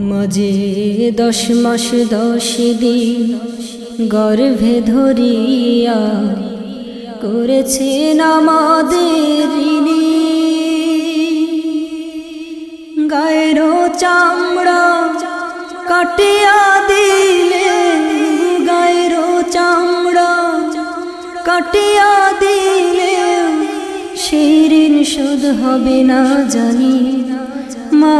মাঝে দশ মাস দশ দিন গর্ভে ধরিয়া করেছেন আমাদের গায়ের চামড়া কাটিয়া দিলে গায়ের চামড়া কাটিয়া দিলে সেই ঋণ শোধ হবে না জানি মা।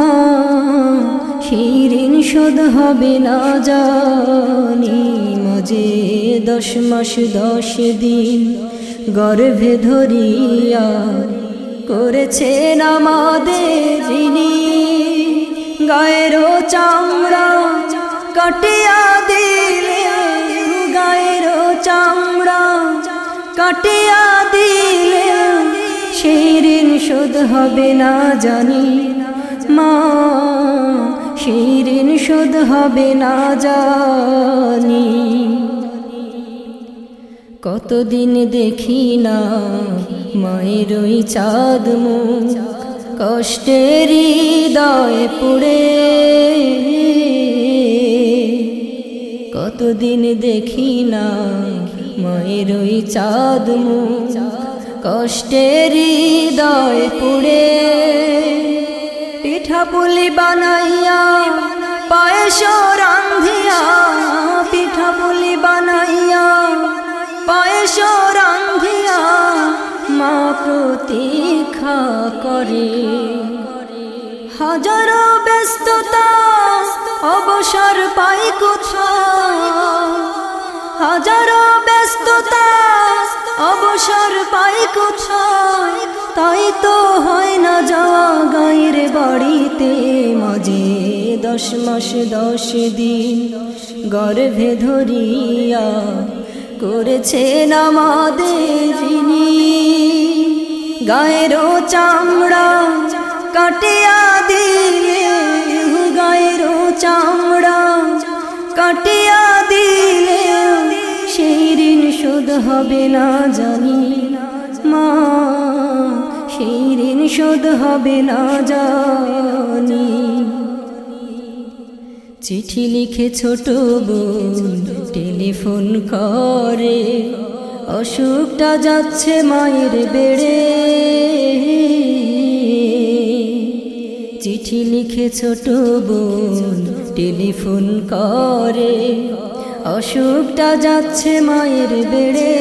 ঋণ শোধ হবে না জানি। মজে দশ মাস, দশ দিন গর্ভে ধরিয়া করেছেন আমাদের ঋণী গায়ের চামড়া কাটিয়া দিলে, গায়ের চামড়া কাটিয়া দিলে সেই ঋণ শোধ হবে না জানি। মা সেই ঋণ শোধ হবে না জানি। কতদিন দেখি না মায়ের ওই চাঁদ মুখ। কষ্টের হৃদয় পুড়ে। কতদিন দেখি না মায়ের ওই চাঁদ মুখ। কষ্টের হৃদয় পুড়ে। পিঠা পুলি বানাইয়া পায়েস রান্ধিয়া, পিঠা পুলি বানাইয়া পায়েস রান্ধিয়া, মা প্রতীক্ষা করে। হাজার ব্যস্ততা, অবসর পাই কোথাও হাজারো ব্যস্ততা, অবসর পাই কোথায়? তাই তো হয় না যাওয়া গায়ের বাড়িতে। মাঝে দশ মাস, দশ দিন গর্ভে ধরিয়া করেছেন আমাদের ঋণী গায়ের চামড়া কাটিয়া দিলে গায়ের চামড়া কাটিয়া দিলে, সেই ঋণ শোধ হবে না জানি মা। সেই ঋণ শোধ হবে না জানি। চিঠি লিখে ছোট বোন টেলিফোন করে, অসুখটা যাচ্ছে মায়ের বেড়ে। চিঠি লিখে ছোট বোন টেলিফোন করে, অসুখটা যাচ্ছে মায়ের বেড়ে।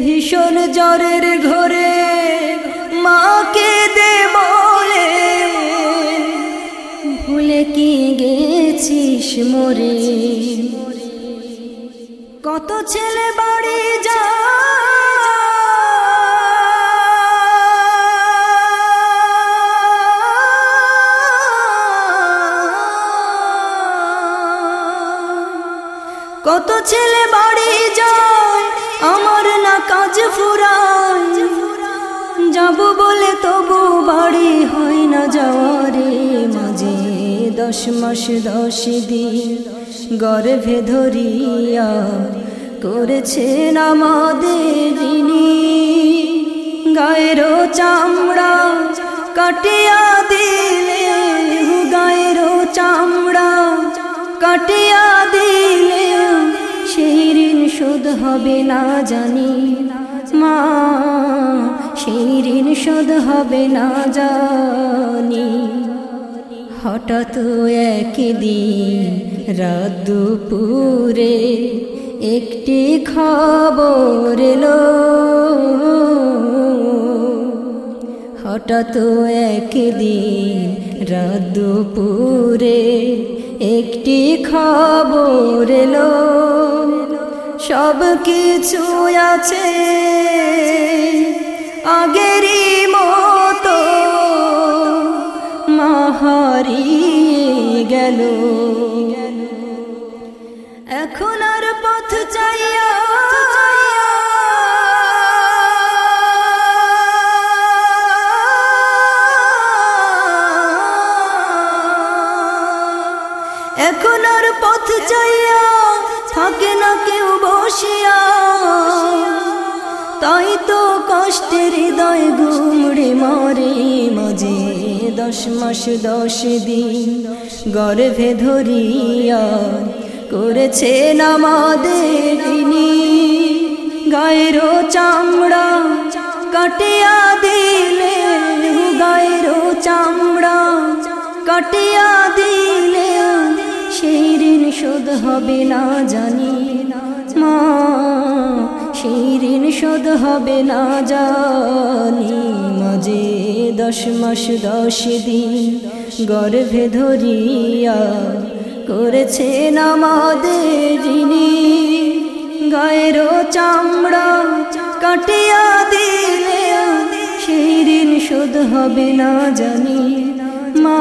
ভীষণ জ্বরের ঘরে মাকে দে বলে, ভুলে কি গেছিস মোরে? কত ছেলে বাড়ি যা কত ছেলে বাড়ি যায়, আমার না কাজ ফুরায়। যাব বলে তবু বাড়ি হয় না যাওয়ারে মাঝে। দশ মাস, দশ দিন গর্ভে ধরিয়া করেছেন আমাদের ঋণী গায়ের চামড়া কাটিয়া দিলে, গায়ের চামড়া কাটিয়া দিলে সেই ঋণ শোধ হবে না জানি। মা ঋণ শোধ হবে না জানি। হঠাৎ একদিন রাত দুপুরে একটি খবর এলো। হঠাৎ একদিন রাত দুপুরে একটি খবর এলো। সব কিছু আছে। আগেরই মতো মাহারি গেল। এখন আর পথ চাইয়া এখন আর পথ চাইয়া থাকে না কেউ বসিয়া। তাই তো কষ্টের হৃদয় গুমড়ে মরে মাঝে দশ মাস, দশ দিন গর্ভে ধরিয়া করেছেন আমাদের ঋণী। গায়ের চামড়া কাটিয়া দিলে, গায়ের চামড়া কাটিয়া দিলে, সেই ঋণ শোধ হবে না জানি। মা সেই ঋণ শোধ হবে না জানি। মাঝে দশ মাস, দশ দিন গর্ভে ধরিয়া করেছেন আমাদের ঋণী। গায়ের চামড়া কাটিয়া দিলে সেই ঋণ শোধ হবে না জানি। মা,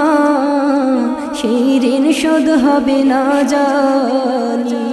সেই ঋণ শোধ হবে না জানি।